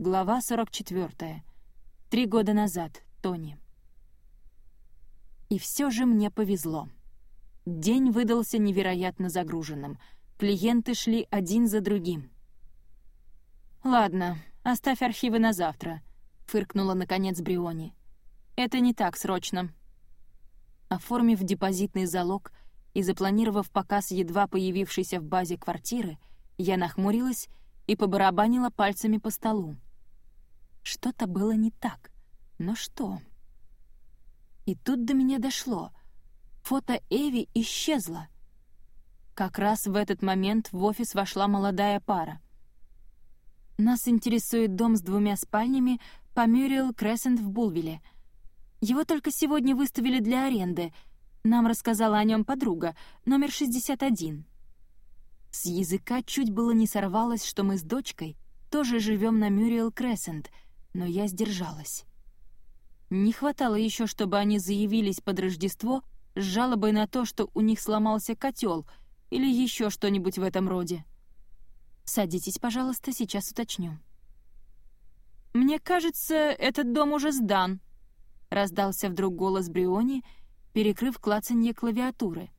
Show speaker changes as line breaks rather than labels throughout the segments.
Глава 44. Три года назад. Тони. И все же мне повезло. День выдался невероятно загруженным. Клиенты шли один за другим. «Ладно, оставь архивы на завтра», — фыркнула наконец Бриони. «Это не так срочно». Оформив депозитный залог и запланировав показ едва появившейся в базе квартиры, я нахмурилась и побарабанила пальцами по столу. Что-то было не так. Но что? И тут до меня дошло. Фото Эви исчезло. Как раз в этот момент в офис вошла молодая пара. «Нас интересует дом с двумя спальнями по Мюрриел Крессент в Булвиле. Его только сегодня выставили для аренды. Нам рассказала о нем подруга, номер 61». С языка чуть было не сорвалось, что мы с дочкой тоже живем на Мюрриел Крессент, но я сдержалась. Не хватало еще, чтобы они заявились под Рождество с жалобой на то, что у них сломался котел или еще что-нибудь в этом роде. «Садитесь, пожалуйста, сейчас уточню». «Мне кажется, этот дом уже сдан», — раздался вдруг голос Бриони, перекрыв клацанье клавиатуры.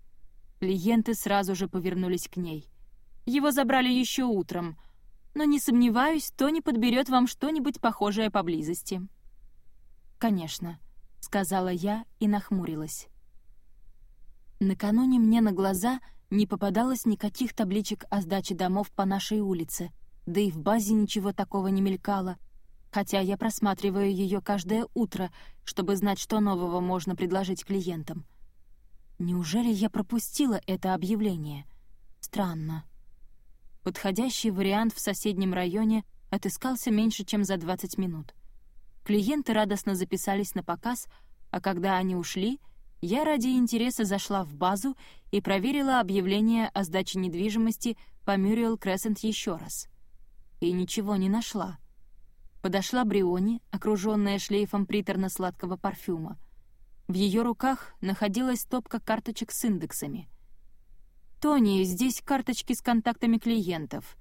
Клиенты сразу же повернулись к ней — его забрали еще утром. Но не сомневаюсь, Тони подберет вам что-нибудь похожее поблизости». «Конечно», — сказала я и нахмурилась. Накануне мне на глаза не попадалось никаких табличек о сдаче домов по нашей улице, да и в базе ничего такого не мелькало, хотя я просматриваю ее каждое утро, чтобы знать, что нового можно предложить клиентам. Неужели я пропустила это объявление? Странно. Подходящий вариант в соседнем районе отыскался меньше, чем за 20 минут. Клиенты радостно записались на показ, а когда они ушли, я ради интереса зашла в базу и проверила объявление о сдаче недвижимости по Мюрриел Крессент еще раз. И ничего не нашла. Подошла Бриони, окруженная шлейфом приторно-сладкого парфюма. В ее руках находилась стопка карточек с индексами — «Тони, здесь карточки с контактами клиентов.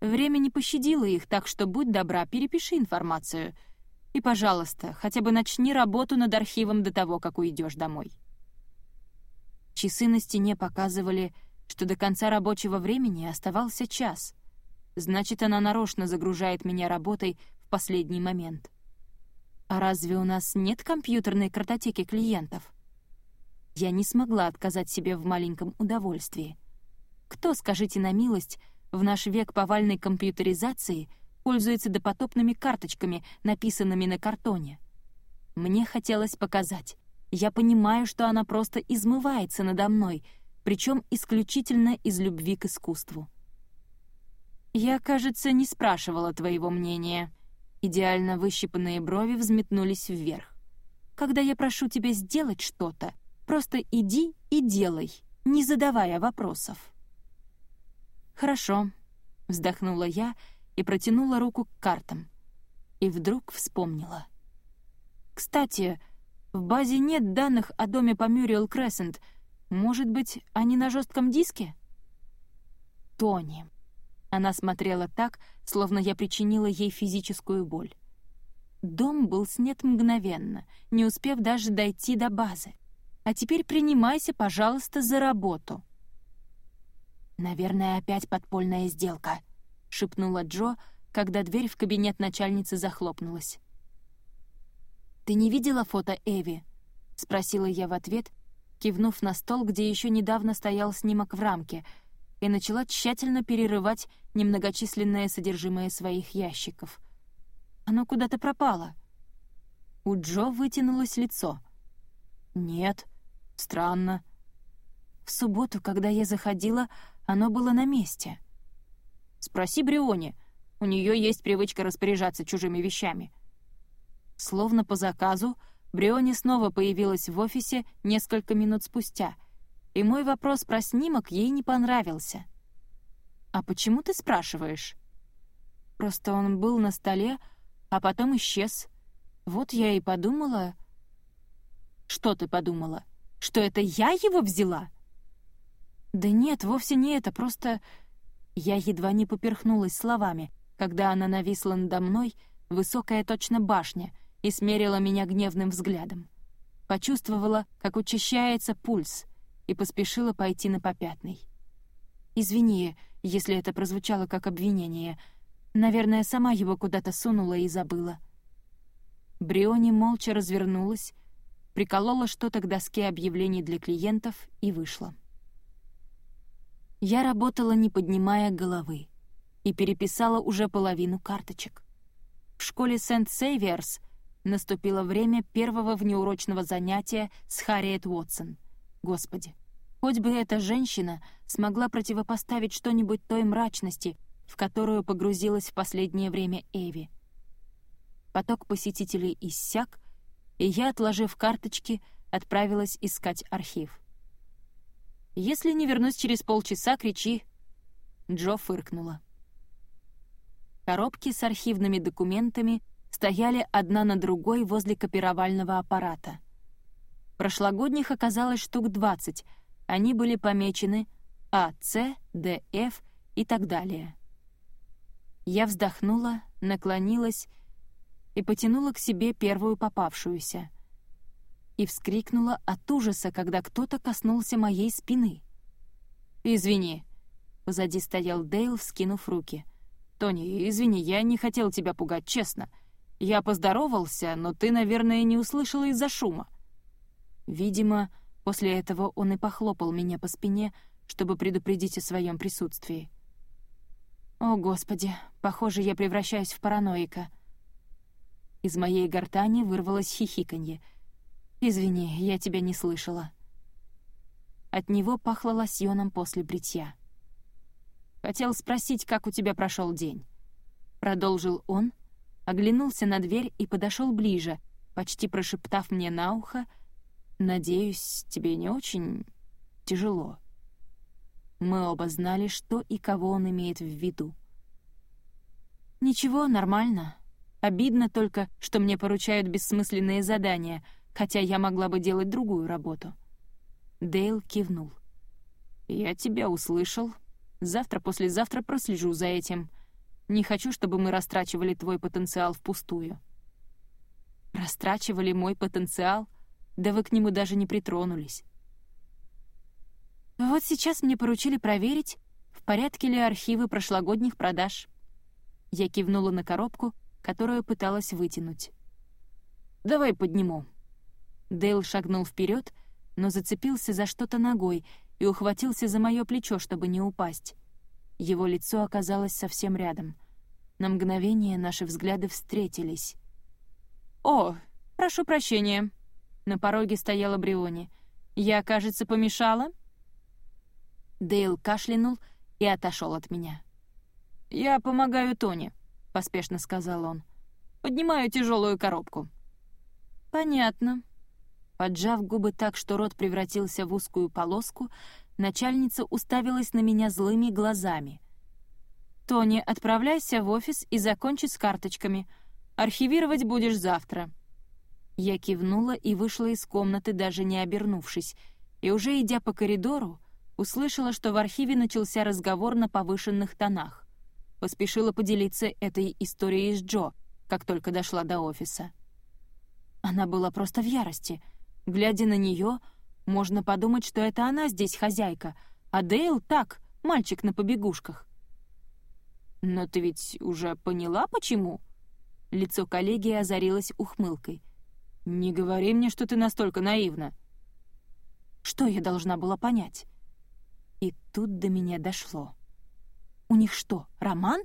Время не пощадило их, так что будь добра, перепиши информацию. И, пожалуйста, хотя бы начни работу над архивом до того, как уйдешь домой». Часы на стене показывали, что до конца рабочего времени оставался час. Значит, она нарочно загружает меня работой в последний момент. А разве у нас нет компьютерной картотеки клиентов? Я не смогла отказать себе в маленьком удовольствии. Кто, скажите на милость, в наш век повальной компьютеризации пользуется допотопными карточками, написанными на картоне? Мне хотелось показать. Я понимаю, что она просто измывается надо мной, причем исключительно из любви к искусству. «Я, кажется, не спрашивала твоего мнения». Идеально выщипанные брови взметнулись вверх. «Когда я прошу тебя сделать что-то, Просто иди и делай, не задавая вопросов». «Хорошо», — вздохнула я и протянула руку к картам. И вдруг вспомнила. «Кстати, в базе нет данных о доме по Мюрриел Крессент. Может быть, они на жестком диске?» «Тони». Она смотрела так, словно я причинила ей физическую боль. Дом был снят мгновенно, не успев даже дойти до базы. А теперь принимайся, пожалуйста, за работу». «Наверное, опять подпольная сделка», — шепнула Джо, когда дверь в кабинет начальницы захлопнулась. «Ты не видела фото Эви?» — спросила я в ответ, кивнув на стол, где еще недавно стоял снимок в рамке, и начала тщательно перерывать немногочисленное содержимое своих ящиков. Оно куда-то пропало. У Джо вытянулось лицо. «Нет», Странно. В субботу, когда я заходила, оно было на месте. Спроси Бриони. У нее есть привычка распоряжаться чужими вещами. Словно по заказу, Бриони снова появилась в офисе несколько минут спустя, и мой вопрос про снимок ей не понравился. «А почему ты спрашиваешь?» «Просто он был на столе, а потом исчез. Вот я и подумала...» «Что ты подумала?» Что это я его взяла?» «Да нет, вовсе не это, просто...» Я едва не поперхнулась словами, когда она нависла надо мной, высокая точно башня, и смерила меня гневным взглядом. Почувствовала, как учащается пульс, и поспешила пойти на попятный. «Извини, если это прозвучало как обвинение. Наверное, сама его куда-то сунула и забыла». Бриони молча развернулась, приколола что-то к доске объявлений для клиентов и вышла. Я работала, не поднимая головы, и переписала уже половину карточек. В школе Сент-Сейверс наступило время первого внеурочного занятия с Харриет Уотсон. Господи, хоть бы эта женщина смогла противопоставить что-нибудь той мрачности, в которую погрузилась в последнее время Эви. Поток посетителей иссяк, и я, отложив карточки, отправилась искать архив. «Если не вернусь через полчаса, кричи!» Джо фыркнула. Коробки с архивными документами стояли одна на другой возле копировального аппарата. Прошлогодних оказалось штук 20, они были помечены А, С, Д, Ф и так далее. Я вздохнула, наклонилась и потянула к себе первую попавшуюся. И вскрикнула от ужаса, когда кто-то коснулся моей спины. «Извини», — позади стоял Дейл, вскинув руки. «Тони, извини, я не хотел тебя пугать, честно. Я поздоровался, но ты, наверное, не услышала из-за шума». Видимо, после этого он и похлопал меня по спине, чтобы предупредить о своем присутствии. «О, Господи, похоже, я превращаюсь в параноика», из моей гортани вырвалось хихиканье. «Извини, я тебя не слышала». От него пахло лосьоном после бритья. «Хотел спросить, как у тебя прошел день?» Продолжил он, оглянулся на дверь и подошел ближе, почти прошептав мне на ухо, «Надеюсь, тебе не очень тяжело». Мы оба знали, что и кого он имеет в виду. «Ничего, нормально. Обидно только, что мне поручают бессмысленные задания, хотя я могла бы делать другую работу». Дейл кивнул. «Я тебя услышал. Завтра-послезавтра прослежу за этим. Не хочу, чтобы мы растрачивали твой потенциал впустую». «Растрачивали мой потенциал? Да вы к нему даже не притронулись». «Вот сейчас мне поручили проверить, в порядке ли архивы прошлогодних продаж». Я кивнула на коробку, которую пыталась вытянуть. «Давай подниму». Дейл шагнул вперед, но зацепился за что-то ногой и ухватился за мое плечо, чтобы не упасть. Его лицо оказалось совсем рядом. На мгновение наши взгляды встретились. «О, прошу прощения». На пороге стояла Бриони. «Я, кажется, помешала?» Дейл кашлянул и отошел от меня. «Я помогаю Тони», — поспешно сказал он. «Поднимаю тяжелую коробку». «Понятно». Поджав губы так, что рот превратился в узкую полоску, начальница уставилась на меня злыми глазами. «Тони, отправляйся в офис и закончи с карточками. Архивировать будешь завтра». Я кивнула и вышла из комнаты, даже не обернувшись, и уже идя по коридору, услышала, что в архиве начался разговор на повышенных тонах. Поспешила поделиться этой историей с Джо, как только дошла до офиса. Она была просто в ярости. Глядя на нее, можно подумать, что это она здесь хозяйка, а Дейл так, мальчик на побегушках. «Но ты ведь уже поняла, почему?» Лицо коллеги озарилось ухмылкой. «Не говори мне, что ты настолько наивна». Что я должна была понять? И тут до меня дошло. У них что, роман?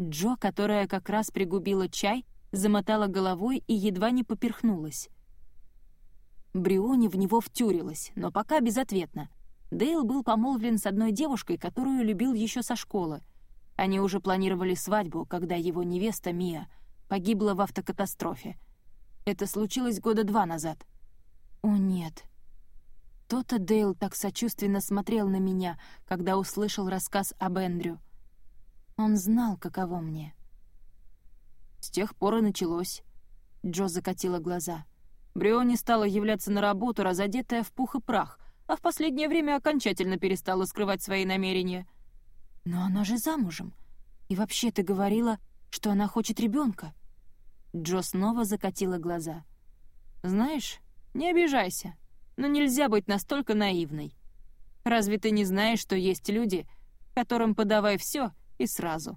Джо, которая как раз пригубила чай, замотала головой и едва не поперхнулась. Бриони в него втюрилась, но пока безответно. Дейл был помолвлен с одной девушкой, которую любил еще со школы. Они уже планировали свадьбу, когда его невеста Мия погибла в автокатастрофе. Это случилось года два назад. О нет, то-то Дейл так сочувственно смотрел на меня, когда услышал рассказ об Эндрю. Он знал, каково мне. С тех пор и началось. Джо закатила глаза. Бриони стала являться на работу, разодетая в пух и прах, а в последнее время окончательно перестала скрывать свои намерения. Но она же замужем. И вообще ты говорила, что она хочет ребенка. Джо снова закатила глаза. «Знаешь, не обижайся, но нельзя быть настолько наивной. Разве ты не знаешь, что есть люди, которым подавай все и сразу?»